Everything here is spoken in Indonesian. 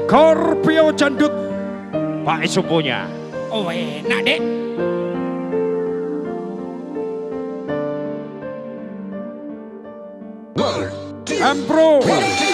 Scorpio Jandut Pak Supunya Oh enak dek. Empro Oh